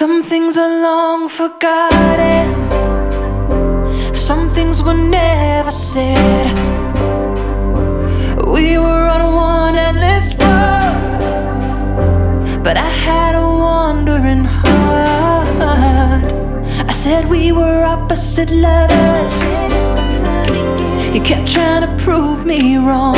Some things are long forgotten, some things were never said. We were on one endless road, but I had a wandering heart. I said we were opposite lovers. You kept trying to prove me wrong.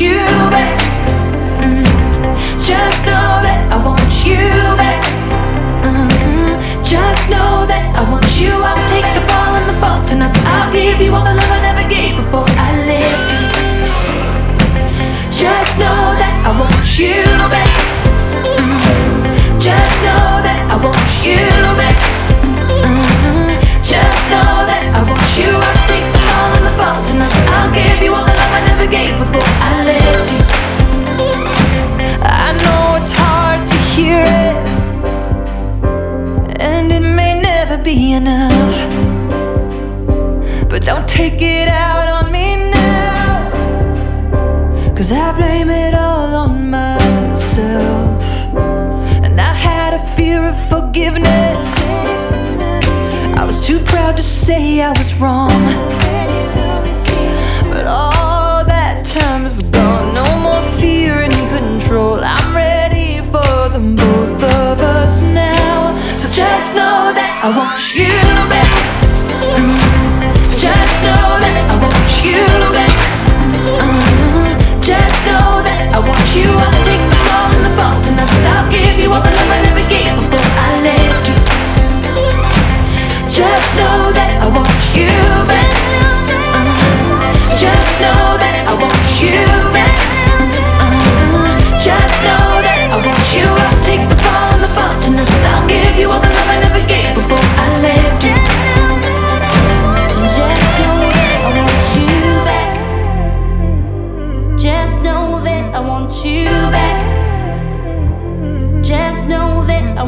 You back. Mm. Just know that I want you back. Mhm. Just know that I want you. I'll take the fall and the fault, I'll give you all the love I never gave before I. Just know that I want you back. Mhm. Just know that I want you and it may never be enough. But don't take it out on me now, cause I blame it all on myself. And I had a fear of forgiveness, I was too proud to say I was wrong. But all that time is gone. I want you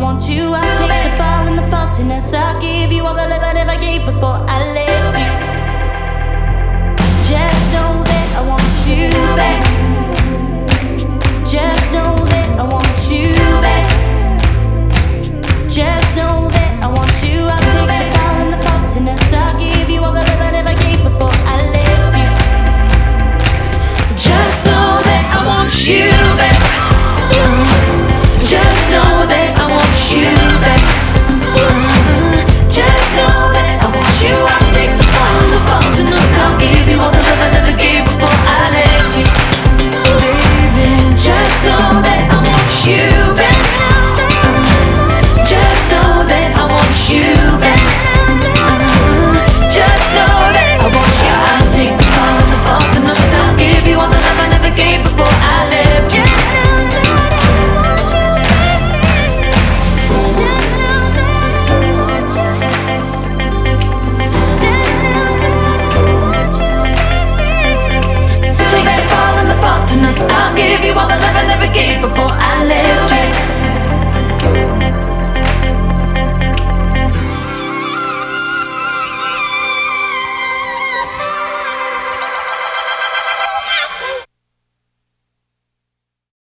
want you. I'll take the fall and the faultiness. I'll give you all the